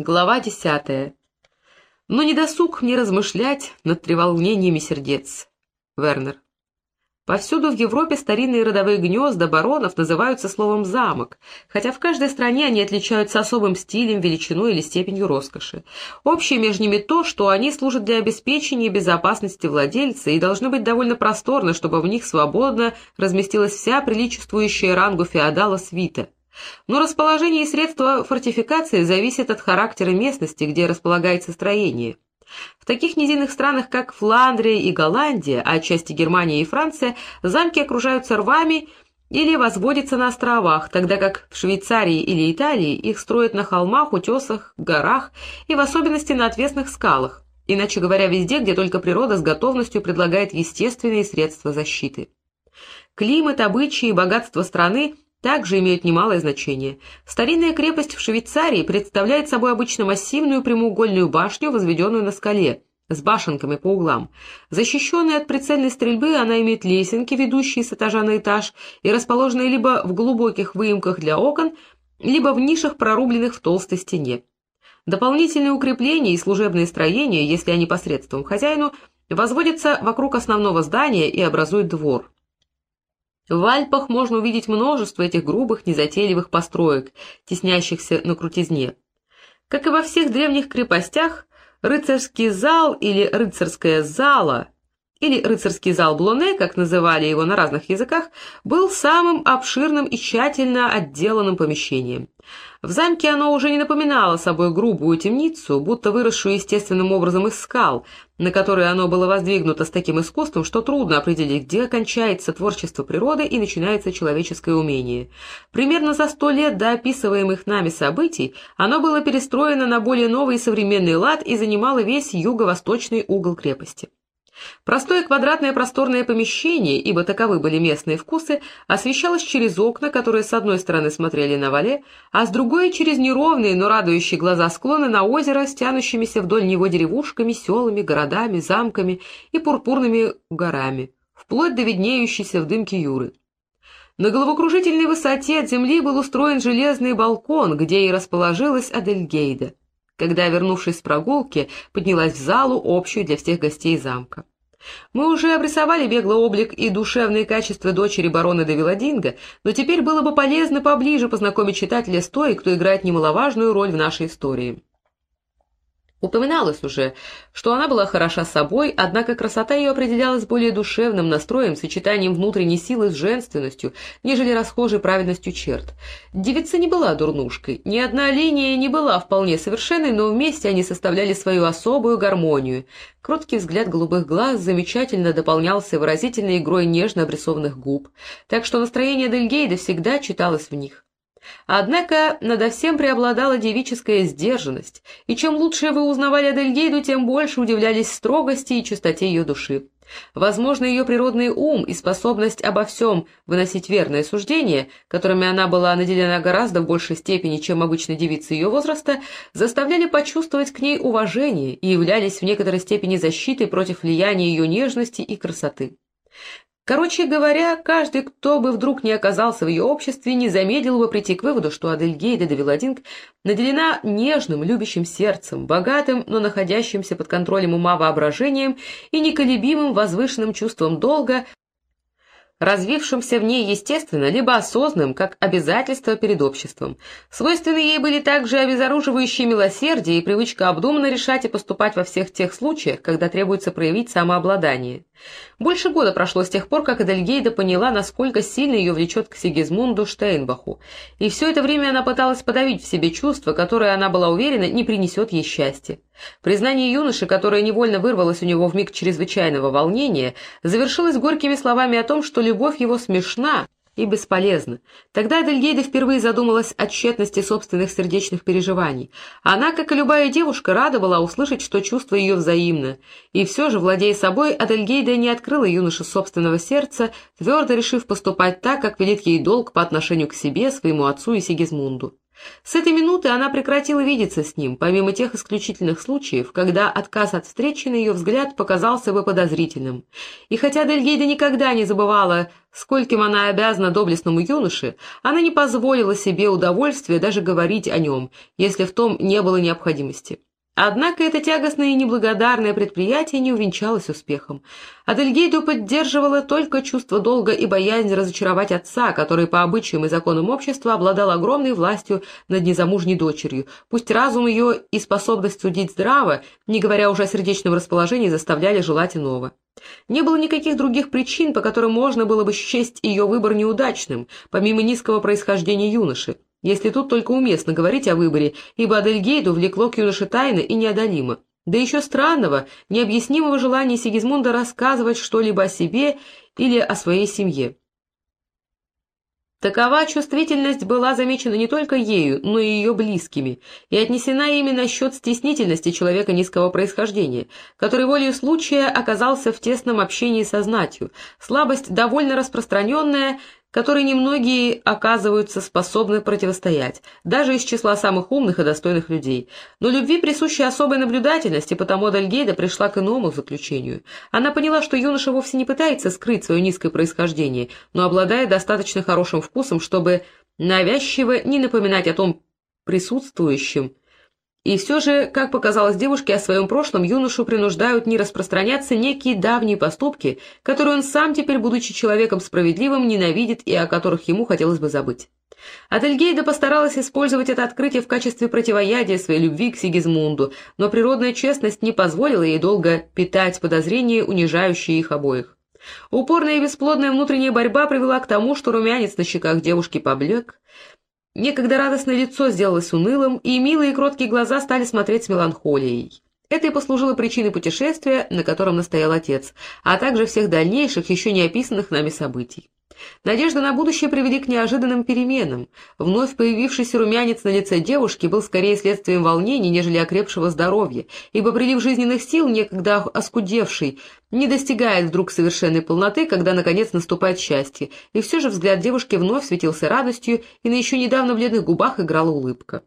Глава десятая. Но не досуг мне размышлять над треволнениями сердец. Вернер. Повсюду в Европе старинные родовые гнезда баронов называются словом «замок», хотя в каждой стране они отличаются особым стилем, величиной или степенью роскоши. Общее между ними то, что они служат для обеспечения безопасности владельца и должны быть довольно просторны, чтобы в них свободно разместилась вся приличествующая рангу феодала свита. Но расположение и средства фортификации зависят от характера местности, где располагается строение. В таких низинных странах, как Фландрия и Голландия, а отчасти Германия и Франция, замки окружаются рвами или возводятся на островах, тогда как в Швейцарии или Италии их строят на холмах, утесах, горах и в особенности на отвесных скалах, иначе говоря, везде, где только природа с готовностью предлагает естественные средства защиты. Климат, обычаи и богатство страны также имеют немалое значение. Старинная крепость в Швейцарии представляет собой обычно массивную прямоугольную башню, возведенную на скале, с башенками по углам. Защищенная от прицельной стрельбы, она имеет лесенки, ведущие с этажа на этаж, и расположенные либо в глубоких выемках для окон, либо в нишах, прорубленных в толстой стене. Дополнительные укрепления и служебные строения, если они посредством хозяину, возводятся вокруг основного здания и образуют двор. В Альпах можно увидеть множество этих грубых, незатейливых построек, теснящихся на крутизне. Как и во всех древних крепостях, рыцарский зал или рыцарская зала или рыцарский зал Блоне, как называли его на разных языках, был самым обширным и тщательно отделанным помещением. В замке оно уже не напоминало собой грубую темницу, будто выросшую естественным образом из скал, на которые оно было воздвигнуто с таким искусством, что трудно определить, где кончается творчество природы и начинается человеческое умение. Примерно за сто лет до описываемых нами событий оно было перестроено на более новый и современный лад и занимало весь юго-восточный угол крепости. Простое квадратное просторное помещение, ибо таковы были местные вкусы, освещалось через окна, которые с одной стороны смотрели на вале, а с другой через неровные, но радующие глаза склоны на озеро с тянущимися вдоль него деревушками, селами, городами, замками и пурпурными горами, вплоть до виднеющейся в дымке Юры. На головокружительной высоте от земли был устроен железный балкон, где и расположилась Адельгейда когда, вернувшись с прогулки, поднялась в залу, общую для всех гостей замка. Мы уже обрисовали беглый облик и душевные качества дочери барона де Виладинга, но теперь было бы полезно поближе познакомить читателя с той, кто играет немаловажную роль в нашей истории. Упоминалось уже, что она была хороша собой, однако красота ее определялась более душевным настроем, сочетанием внутренней силы с женственностью, нежели расхожей праведностью черт. Девица не была дурнушкой, ни одна линия не была вполне совершенной, но вместе они составляли свою особую гармонию. Кроткий взгляд голубых глаз замечательно дополнялся выразительной игрой нежно обрисованных губ, так что настроение Дельгейда всегда читалось в них. Однако надо всем преобладала девическая сдержанность, и чем лучше вы узнавали Адельгейду, тем больше удивлялись строгости и чистоте ее души. Возможно, ее природный ум и способность обо всем выносить верное суждение, которыми она была наделена гораздо в большей степени, чем обычно девицы ее возраста, заставляли почувствовать к ней уважение и являлись в некоторой степени защитой против влияния ее нежности и красоты. Короче говоря, каждый, кто бы вдруг не оказался в ее обществе, не замедлил бы прийти к выводу, что Адельгейда де Виладинг наделена нежным, любящим сердцем, богатым, но находящимся под контролем ума воображением и неколебимым возвышенным чувством долга, развившимся в ней естественно, либо осознанным, как обязательство перед обществом. Свойственны ей были также обезоруживающие милосердие и привычка обдуманно решать и поступать во всех тех случаях, когда требуется проявить самообладание. Больше года прошло с тех пор, как Эдельгейда поняла, насколько сильно ее влечет к Сигизмунду Штейнбаху, и все это время она пыталась подавить в себе чувство, которое, она была уверена, не принесет ей счастья. Признание юноши, которое невольно вырвалось у него в миг чрезвычайного волнения, завершилось горькими словами о том, что любовь его смешна, и бесполезно. Тогда Адельгейда впервые задумалась о тщетности собственных сердечных переживаний. Она, как и любая девушка, рада была услышать, что чувство ее взаимно. И все же, владея собой, Адельгейда не открыла юноше собственного сердца, твердо решив поступать так, как велит ей долг по отношению к себе, своему отцу и Сигизмунду. С этой минуты она прекратила видеться с ним, помимо тех исключительных случаев, когда отказ от встречи на ее взгляд показался бы подозрительным. И хотя Дельгейда никогда не забывала, скольким она обязана доблестному юноше, она не позволила себе удовольствия даже говорить о нем, если в том не было необходимости. Однако это тягостное и неблагодарное предприятие не увенчалось успехом. Адельгейду поддерживало только чувство долга и боязнь разочаровать отца, который по обычаям и законам общества обладал огромной властью над незамужней дочерью. Пусть разум ее и способность судить здраво, не говоря уже о сердечном расположении, заставляли желать иного. Не было никаких других причин, по которым можно было бы счесть ее выбор неудачным, помимо низкого происхождения юноши если тут только уместно говорить о выборе, ибо Адельгейду влекло к юноше тайно и неодолимо. Да еще странного, необъяснимого желания Сигизмунда рассказывать что-либо о себе или о своей семье. Такова чувствительность была замечена не только ею, но и ее близкими, и отнесена именно счет стеснительности человека низкого происхождения, который волею случая оказался в тесном общении со знатью, слабость довольно распространенная, которой немногие оказываются способны противостоять, даже из числа самых умных и достойных людей. Но любви присуща особая наблюдательность, и потому Адальгейда пришла к иному заключению. Она поняла, что юноша вовсе не пытается скрыть свое низкое происхождение, но обладает достаточно хорошим вкусом, чтобы навязчиво не напоминать о том присутствующем, и все же, как показалось девушке, о своем прошлом юношу принуждают не распространяться некие давние поступки, которые он сам теперь, будучи человеком справедливым, ненавидит и о которых ему хотелось бы забыть. Адельгейда постаралась использовать это открытие в качестве противоядия своей любви к Сигизмунду, но природная честность не позволила ей долго питать подозрения, унижающие их обоих. Упорная и бесплодная внутренняя борьба привела к тому, что румянец на щеках девушки поблек, Некогда радостное лицо сделалось унылым, и милые и кроткие глаза стали смотреть с меланхолией. Это и послужило причиной путешествия, на котором настоял отец, а также всех дальнейших, еще не описанных нами событий. Надежда на будущее привели к неожиданным переменам. Вновь появившийся румянец на лице девушки был скорее следствием волнений, нежели окрепшего здоровья, ибо прилив жизненных сил, некогда оскудевший, не достигает вдруг совершенной полноты, когда, наконец, наступает счастье, и все же взгляд девушки вновь светился радостью, и на еще недавно бледных губах играла улыбка.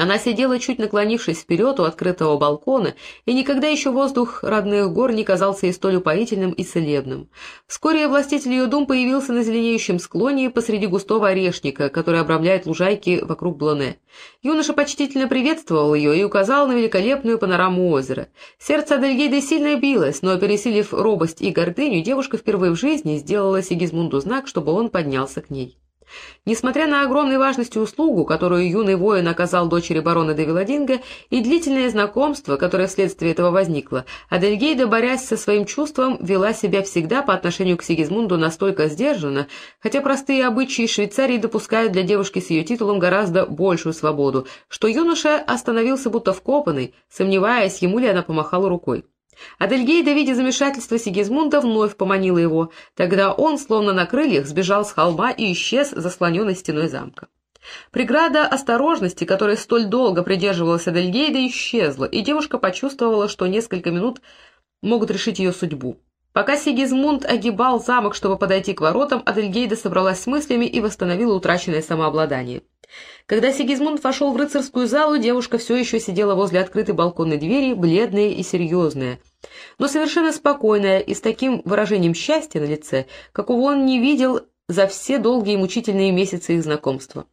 Она сидела, чуть наклонившись вперед у открытого балкона, и никогда еще воздух родных гор не казался ей столь упоительным и целебным. Вскоре властитель ее дум появился на зеленеющем склоне посреди густого орешника, который обрамляет лужайки вокруг Блоне. Юноша почтительно приветствовал ее и указал на великолепную панораму озера. Сердце Адельгейды сильно билось, но, пересилив робость и гордыню, девушка впервые в жизни сделала Сигизмунду знак, чтобы он поднялся к ней. Несмотря на огромной важность и услугу, которую юный воин оказал дочери барона де Виладинга, и длительное знакомство, которое вследствие этого возникло, Адельгейда, борясь со своим чувством, вела себя всегда по отношению к Сигизмунду настолько сдержанно, хотя простые обычаи Швейцарии допускают для девушки с ее титулом гораздо большую свободу, что юноша остановился будто вкопанный, сомневаясь, ему ли она помахала рукой. Адельгейда, видя замешательство Сигизмунда, вновь поманила его. Тогда он, словно на крыльях, сбежал с холма и исчез, заслоненной стеной замка. Преграда осторожности, которая столь долго придерживалась Адельгейда, исчезла, и девушка почувствовала, что несколько минут могут решить ее судьбу. Пока Сигизмунд огибал замок, чтобы подойти к воротам, Адельгейда собралась с мыслями и восстановила утраченное самообладание. Когда Сигизмунд вошел в рыцарскую залу, девушка все еще сидела возле открытой балконной двери, бледная и серьезная, но совершенно спокойная и с таким выражением счастья на лице, какого он не видел за все долгие и мучительные месяцы их знакомства.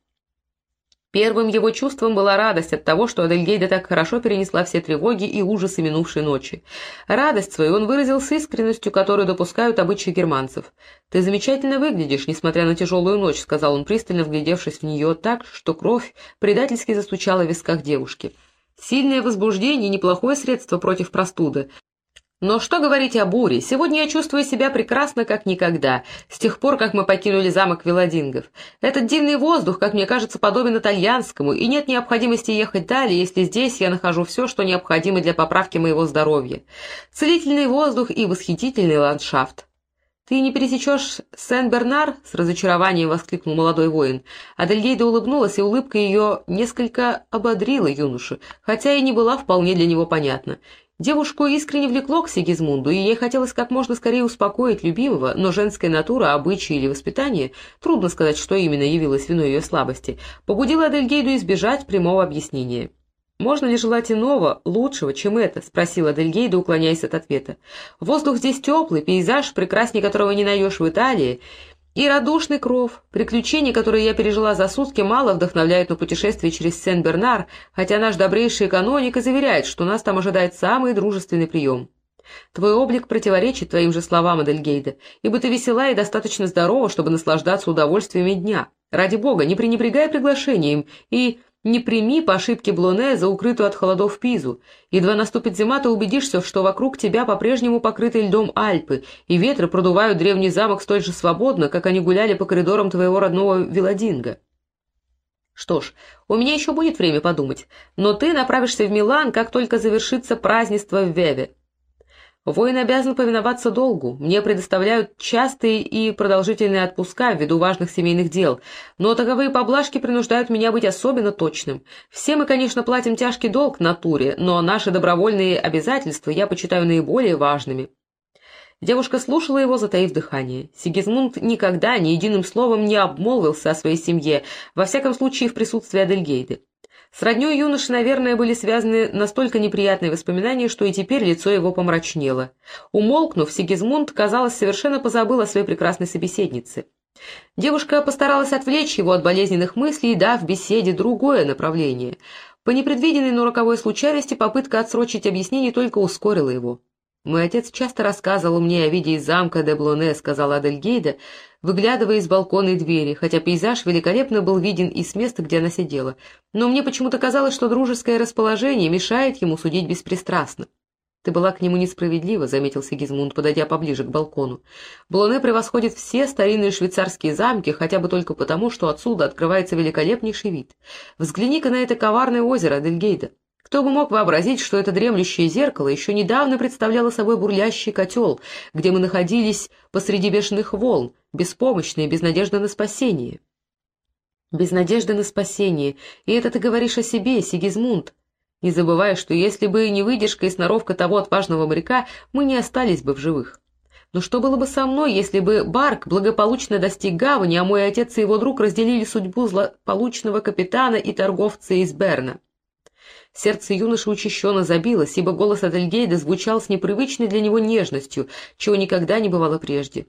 Первым его чувством была радость от того, что Адельгейда так хорошо перенесла все тревоги и ужасы минувшей ночи. Радость свою он выразил с искренностью, которую допускают обычаи германцев. «Ты замечательно выглядишь, несмотря на тяжелую ночь», — сказал он, пристально вглядевшись в нее так, что кровь предательски застучала в висках девушки. «Сильное возбуждение — неплохое средство против простуды. Но что говорить о буре? Сегодня я чувствую себя прекрасно, как никогда, с тех пор, как мы покинули замок Виладингов. Этот дивный воздух, как мне кажется, подобен итальянскому, и нет необходимости ехать далее, если здесь я нахожу все, что необходимо для поправки моего здоровья. Целительный воздух и восхитительный ландшафт. «Ты не пересечешь Сен-Бернар?» — с разочарованием воскликнул молодой воин. Адельгейда улыбнулась, и улыбка ее несколько ободрила юношу, хотя и не была вполне для него понятна. Девушку искренне влекло к Сигизмунду, и ей хотелось как можно скорее успокоить любимого, но женская натура, обычаи или воспитание, трудно сказать, что именно явилось виной ее слабости, побудила Адельгейду избежать прямого объяснения. «Можно ли желать иного, лучшего, чем это?» — спросила Адельгейда, уклоняясь от ответа. «Воздух здесь теплый, пейзаж, прекраснее которого не найдешь в Италии, и радушный кров. Приключения, которые я пережила за сутки, мало вдохновляют на путешествие через Сен-Бернар, хотя наш добрейший каноник и заверяет, что нас там ожидает самый дружественный прием. Твой облик противоречит твоим же словам, Адельгейда, ибо ты весела и достаточно здорова, чтобы наслаждаться удовольствиями дня. Ради бога, не пренебрегай приглашением и не прими по ошибке Блоне за укрытую от холодов Пизу. Едва наступит зима, ты убедишься, что вокруг тебя по-прежнему покрыты льдом Альпы, и ветры продувают древний замок столь же свободно, как они гуляли по коридорам твоего родного Виладинга. Что ж, у меня еще будет время подумать, но ты направишься в Милан, как только завершится празднество в Веве. Воин обязан повиноваться долгу. Мне предоставляют частые и продолжительные отпуска ввиду важных семейных дел, но таковые поблажки принуждают меня быть особенно точным. Все мы, конечно, платим тяжкий долг натуре, но наши добровольные обязательства я почитаю наиболее важными. Девушка слушала его, затаив дыхание. Сигизмунд никогда ни единым словом не обмолвился о своей семье, во всяком случае в присутствии Адельгейды. С роднёй юноши, наверное, были связаны настолько неприятные воспоминания, что и теперь лицо его помрачнело. Умолкнув, Сигизмунд, казалось, совершенно позабыл о своей прекрасной собеседнице. Девушка постаралась отвлечь его от болезненных мыслей, дав беседе другое направление. По непредвиденной, но роковой случайности попытка отсрочить объяснение только ускорила его. «Мой отец часто рассказывал мне о виде из замка де Блоне», — сказала Адельгейда, выглядывая из балконной двери, хотя пейзаж великолепно был виден и с места, где она сидела. Но мне почему-то казалось, что дружеское расположение мешает ему судить беспристрастно. «Ты была к нему несправедлива», — заметил Сигизмунд, подойдя поближе к балкону. «Блоне превосходит все старинные швейцарские замки, хотя бы только потому, что отсюда открывается великолепнейший вид. Взгляни-ка на это коварное озеро Адельгейда. Кто бы мог вообразить, что это дремлющее зеркало еще недавно представляло собой бурлящий котел, где мы находились посреди бешеных волн, беспомощные, без надежды на спасение. Без надежды на спасение. И это ты говоришь о себе, Сигизмунд. Не забывай, что если бы не выдержка и сноровка того отважного моряка, мы не остались бы в живых. Но что было бы со мной, если бы Барк благополучно достиг гавани, а мой отец и его друг разделили судьбу злополучного капитана и торговца из Берна? Сердце юноши учащенно забилось, ибо голос Адельгейда звучал с непривычной для него нежностью, чего никогда не бывало прежде.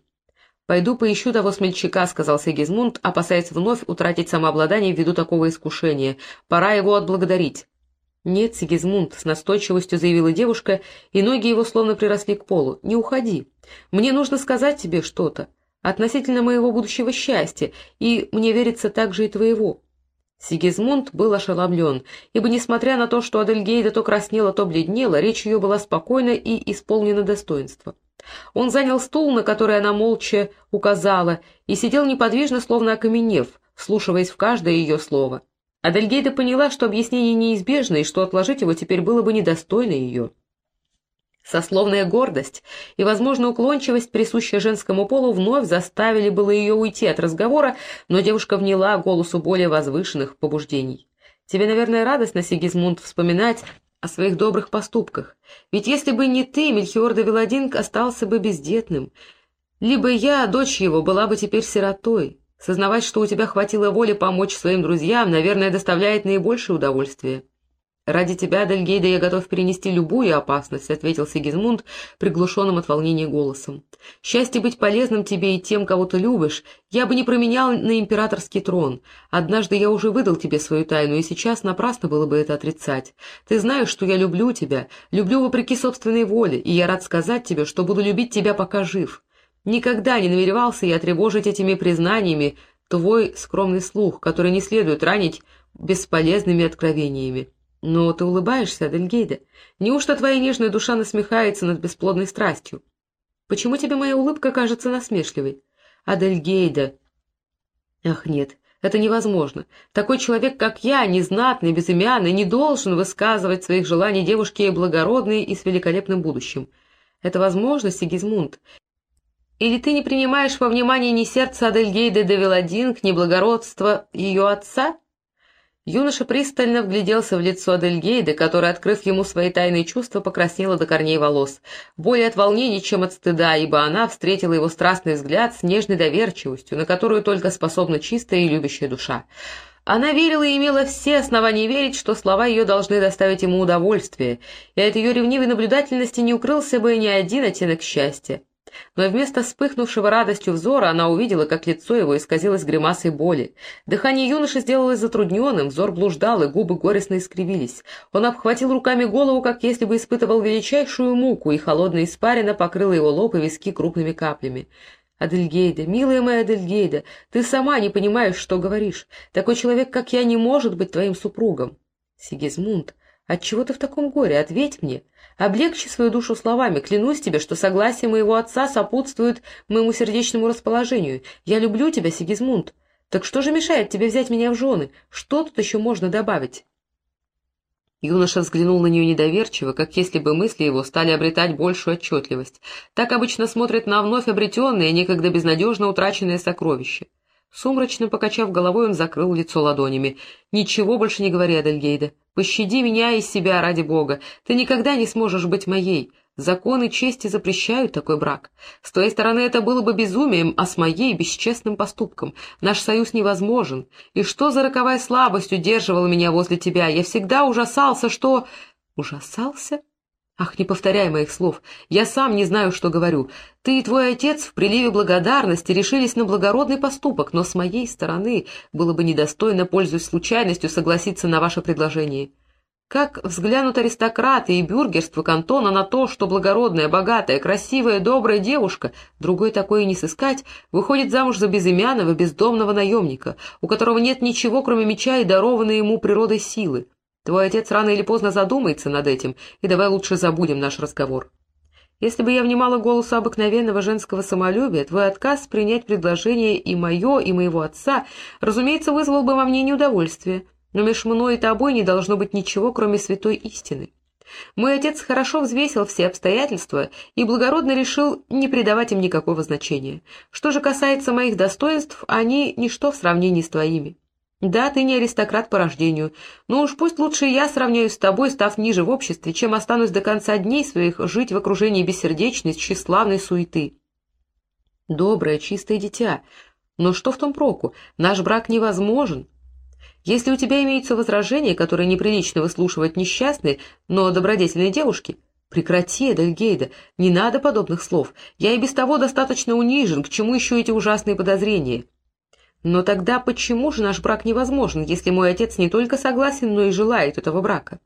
«Пойду поищу того смельчака», — сказал Сигизмунд, опасаясь вновь утратить самообладание ввиду такого искушения. «Пора его отблагодарить». «Нет, Сигизмунд», — с настойчивостью заявила девушка, и ноги его словно приросли к полу. «Не уходи. Мне нужно сказать тебе что-то относительно моего будущего счастья, и мне верится также и твоего. Сигизмунд был ошеломлен, ибо, несмотря на то, что Адельгейда то краснела, то бледнела, речь ее была спокойна и исполнена достоинства. Он занял стул, на который она молча указала, и сидел неподвижно, словно окаменев, вслушиваясь в каждое ее слово. Адельгейда поняла, что объяснение неизбежно, и что отложить его теперь было бы недостойно ее. Сословная гордость и, возможно, уклончивость, присущая женскому полу, вновь заставили было ее уйти от разговора, но девушка вняла голосу более возвышенных побуждений. «Тебе, наверное, радостно, Сигизмунд, вспоминать о своих добрых поступках. Ведь если бы не ты, Мельхиор де Виладинг остался бы бездетным. Либо я, дочь его, была бы теперь сиротой. Сознавать, что у тебя хватило воли помочь своим друзьям, наверное, доставляет наибольшее удовольствие». «Ради тебя, Дельгейда, я готов перенести любую опасность», — ответил Сигизмунд приглушенным от волнения голосом. «Счастье быть полезным тебе и тем, кого ты любишь, я бы не променял на императорский трон. Однажды я уже выдал тебе свою тайну, и сейчас напрасно было бы это отрицать. Ты знаешь, что я люблю тебя, люблю вопреки собственной воле, и я рад сказать тебе, что буду любить тебя, пока жив. Никогда не намеревался я тревожить этими признаниями твой скромный слух, который не следует ранить бесполезными откровениями». Но ты улыбаешься, Адельгейда. Неужто твоя нежная душа насмехается над бесплодной страстью? Почему тебе моя улыбка кажется насмешливой? Адельгейда. Ах, нет, это невозможно. Такой человек, как я, незнатный, безымянный, не должен высказывать своих желаний девушке благородной и с великолепным будущим. Это возможно, Сигизмунд. Или ты не принимаешь во внимание ни сердце Адельгейды де Веладинг, ни благородство ее отца? Юноша пристально вгляделся в лицо Адельгейды, которая, открыв ему свои тайные чувства, покраснела до корней волос. Более от волнений, чем от стыда, ибо она встретила его страстный взгляд с нежной доверчивостью, на которую только способна чистая и любящая душа. Она верила и имела все основания верить, что слова ее должны доставить ему удовольствие, и от ее ревнивой наблюдательности не укрылся бы ни один оттенок счастья. Но вместо вспыхнувшего радостью взора она увидела, как лицо его исказилось гримасой боли. Дыхание юноши сделалось затрудненным, взор блуждал, и губы горестно искривились. Он обхватил руками голову, как если бы испытывал величайшую муку, и холодная испарина покрыла его лоб и виски крупными каплями. «Адельгейда, милая моя Адельгейда, ты сама не понимаешь, что говоришь. Такой человек, как я, не может быть твоим супругом». «Сигизмунд, отчего ты в таком горе? Ответь мне. Облегчи свою душу словами. Клянусь тебе, что согласие моего отца сопутствует моему сердечному расположению. Я люблю тебя, Сигизмунд. Так что же мешает тебе взять меня в жены? Что тут еще можно добавить?» Юноша взглянул на нее недоверчиво, как если бы мысли его стали обретать большую отчетливость. Так обычно смотрят на вновь обретенные, некогда безнадежно утраченные сокровища. Сумрачно покачав головой, он закрыл лицо ладонями. «Ничего больше не говори, Адельгейда. Пощади меня и себя ради Бога. Ты никогда не сможешь быть моей. Законы чести запрещают такой брак. С твоей стороны это было бы безумием, а с моей — бесчестным поступком. Наш союз невозможен. И что за роковая слабость удерживала меня возле тебя? Я всегда ужасался, что... Ужасался? Ах, не повторяй моих слов. Я сам не знаю, что говорю. Ты и твой отец в приливе благодарности решились на благородный поступок, но с моей стороны было бы недостойно, пользуясь случайностью, согласиться на ваше предложение. Как взглянут аристократы и бюргерство кантона на то, что благородная, богатая, красивая, добрая девушка, другой такой не сыскать, выходит замуж за безымянного, бездомного наемника, у которого нет ничего, кроме меча и дарованной ему природой силы. Твой отец рано или поздно задумается над этим, и давай лучше забудем наш разговор. Если бы я внимала голосу обыкновенного женского самолюбия, твой отказ принять предложение и мое, и моего отца, разумеется, вызвал бы во мне неудовольствие» но меж мной и тобой не должно быть ничего, кроме святой истины. Мой отец хорошо взвесил все обстоятельства и благородно решил не придавать им никакого значения. Что же касается моих достоинств, они ничто в сравнении с твоими. Да, ты не аристократ по рождению, но уж пусть лучше я сравняюсь с тобой, став ниже в обществе, чем останусь до конца дней своих жить в окружении бессердечной, тщеславной суеты. Доброе, чистое дитя. Но что в том проку? Наш брак невозможен, если у тебя имеются возражения, которые неприлично выслушивать несчастной, но добродетельной девушке, прекрати, Эдельгейда, не надо подобных слов. Я и без того достаточно унижен, к чему еще эти ужасные подозрения? Но тогда почему же наш брак невозможен, если мой отец не только согласен, но и желает этого брака?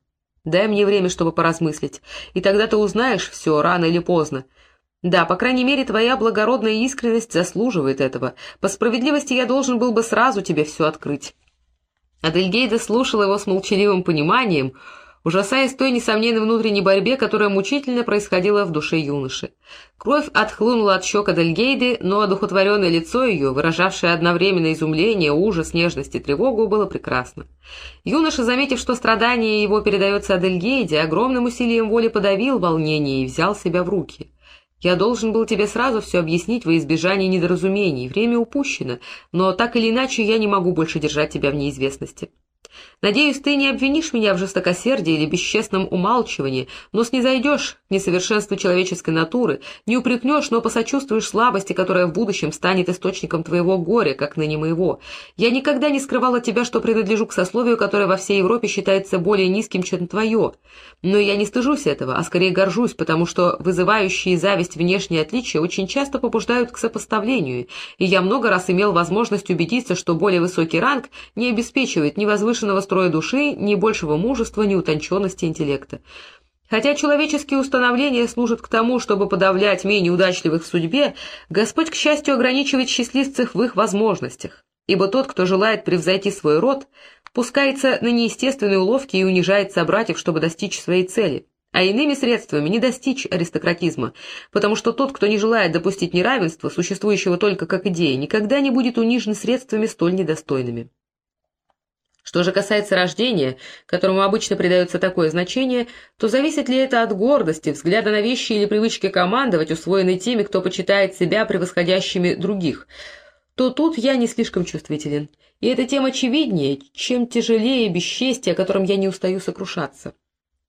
Дай мне время, чтобы поразмыслить, и тогда ты узнаешь все, рано или поздно. Да, по крайней мере, твоя благородная искренность заслуживает этого. По справедливости я должен был бы сразу тебе все открыть. Адельгейда слушала его с молчаливым пониманием, ужасаясь той несомненной внутренней борьбе, которая мучительно происходила в душе юноши. Кровь отхлынула от щек Адельгейды, но одухотворенное лицо ее, выражавшее одновременно изумление, ужас, нежность и тревогу, было прекрасно. Юноша, заметив, что страдание его передается Адельгейде, огромным усилием воли подавил волнение и взял себя в руки. Я должен был тебе сразу все объяснить во избежание недоразумений. Время упущено, но так или иначе я не могу больше держать тебя в неизвестности. Надеюсь, ты не обвинишь меня в жестокосердии или бесчестном умалчивании, но снизойдешь к несовершенству человеческой натуры, не упрекнешь, но посочувствуешь слабости, которая в будущем станет источником твоего горя, как ныне моего. Я никогда не скрывала тебя, что принадлежу к сословию, которое во всей Европе считается более низким, чем твое. Но я не стыжусь этого, а скорее горжусь, потому что вызывающие зависть внешние отличия очень часто побуждают к сопоставлению, и я много раз имел возможность убедиться, что более высокий ранг не обеспечивает ни возвышенного строя души, ни большего мужества, ни утонченности интеллекта. Хотя человеческие установления служат к тому, чтобы подавлять менее удачливых в судьбе, Господь, к счастью, ограничивает счастливцев в их возможностях, ибо тот, кто желает превзойти свой род, пускается на неестественные уловки и унижает собратьев, чтобы достичь своей цели. А иными средствами не достичь аристократизма, потому что тот, кто не желает допустить неравенства, существующего только как идея, никогда не будет унижен средствами столь недостойными. Что же касается рождения, которому обычно придается такое значение, то зависит ли это от гордости, взгляда на вещи или привычки командовать, усвоенной теми, кто почитает себя превосходящими других. то тут я не слишком чувствителен. И эта тема очевиднее, чем тяжелее бесчестие, о котором я не устаю сокрушаться.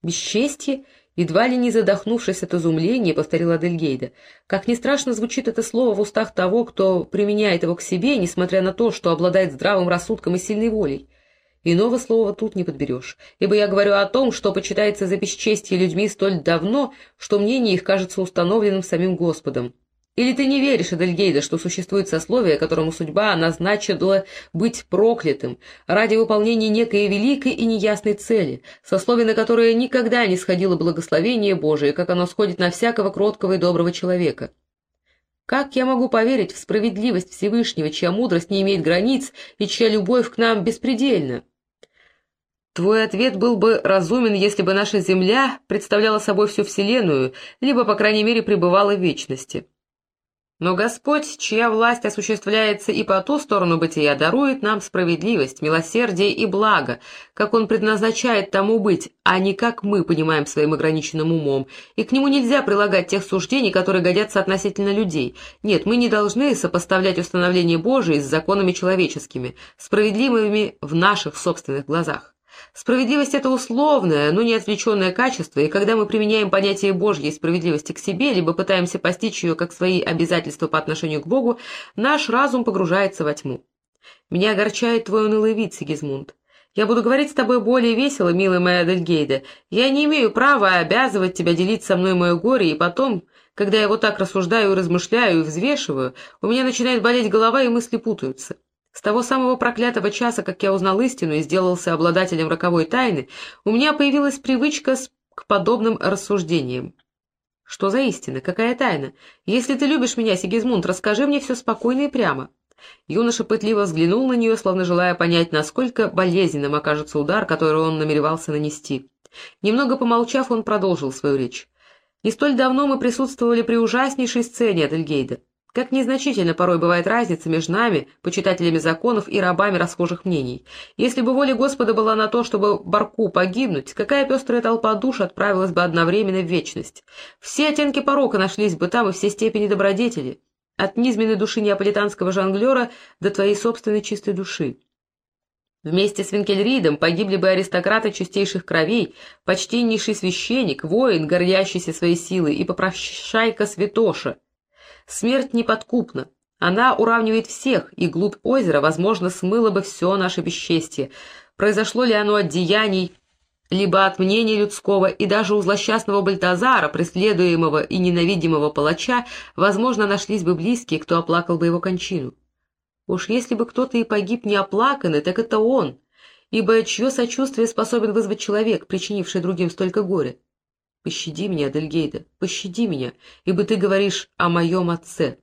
Бесчестье? Едва ли не задохнувшись от изумления, повторил Адельгейда. Как не страшно звучит это слово в устах того, кто применяет его к себе, несмотря на то, что обладает здравым рассудком и сильной волей. Иного слова тут не подберешь, ибо я говорю о том, что почитается за бесчестие людьми столь давно, что мнение их кажется установленным самим Господом. Или ты не веришь, Эдельгейда, что существует сословие, которому судьба назначила быть проклятым ради выполнения некой великой и неясной цели, сословие, на которое никогда не сходило благословение Божие, как оно сходит на всякого кроткого и доброго человека? Как я могу поверить в справедливость Всевышнего, чья мудрость не имеет границ и чья любовь к нам беспредельна? Твой ответ был бы разумен, если бы наша Земля представляла собой всю Вселенную, либо, по крайней мере, пребывала в вечности. Но Господь, чья власть осуществляется и по ту сторону бытия, дарует нам справедливость, милосердие и благо, как Он предназначает тому быть, а не как мы понимаем своим ограниченным умом, и к нему нельзя прилагать тех суждений, которые годятся относительно людей. Нет, мы не должны сопоставлять установление Божие с законами человеческими, справедливыми в наших собственных глазах. Справедливость — это условное, но не качество, и когда мы применяем понятие Божьей справедливости к себе, либо пытаемся постичь ее как свои обязательства по отношению к Богу, наш разум погружается во тьму. Меня огорчает твой унылый вид, Сигизмунд. Я буду говорить с тобой более весело, милая моя Адельгейда. Я не имею права обязывать тебя делить со мной мое горе, и потом, когда я вот так рассуждаю и размышляю и взвешиваю, у меня начинает болеть голова, и мысли путаются. С того самого проклятого часа, как я узнал истину и сделался обладателем роковой тайны, у меня появилась привычка к подобным рассуждениям. Что за истина? Какая тайна? Если ты любишь меня, Сигизмунд, расскажи мне все спокойно и прямо. Юноша пытливо взглянул на нее, словно желая понять, насколько болезненным окажется удар, который он намеревался нанести. Немного помолчав, он продолжил свою речь. «Не столь давно мы присутствовали при ужаснейшей сцене Адельгейда. Как незначительно порой бывает разница между нами, почитателями законов и рабами расхожих мнений. Если бы воля Господа была на то, чтобы Барку погибнуть, какая пестрая толпа душ отправилась бы одновременно в вечность? Все оттенки порока нашлись бы там и все степени добродетели. От низменной души неаполитанского жонглера до твоей собственной чистой души. Вместе с Винкельридом погибли бы аристократы чистейших кровей, почтеннейший священник, воин, гордящийся своей силой, и попрошайка святоша, Смерть неподкупна. Она уравнивает всех, и глубь озера, возможно, смыла бы все наше бесчестие. Произошло ли оно от деяний, либо от мнения людского, и даже у злосчастного Бальтазара, преследуемого и ненавидимого палача, возможно, нашлись бы близкие, кто оплакал бы его кончину. Уж если бы кто-то и погиб неоплаканный, так это он, ибо чье сочувствие способен вызвать человек, причинивший другим столько горя? Пощади меня, Адельгейда, пощади меня, ибо ты говоришь о моем отце.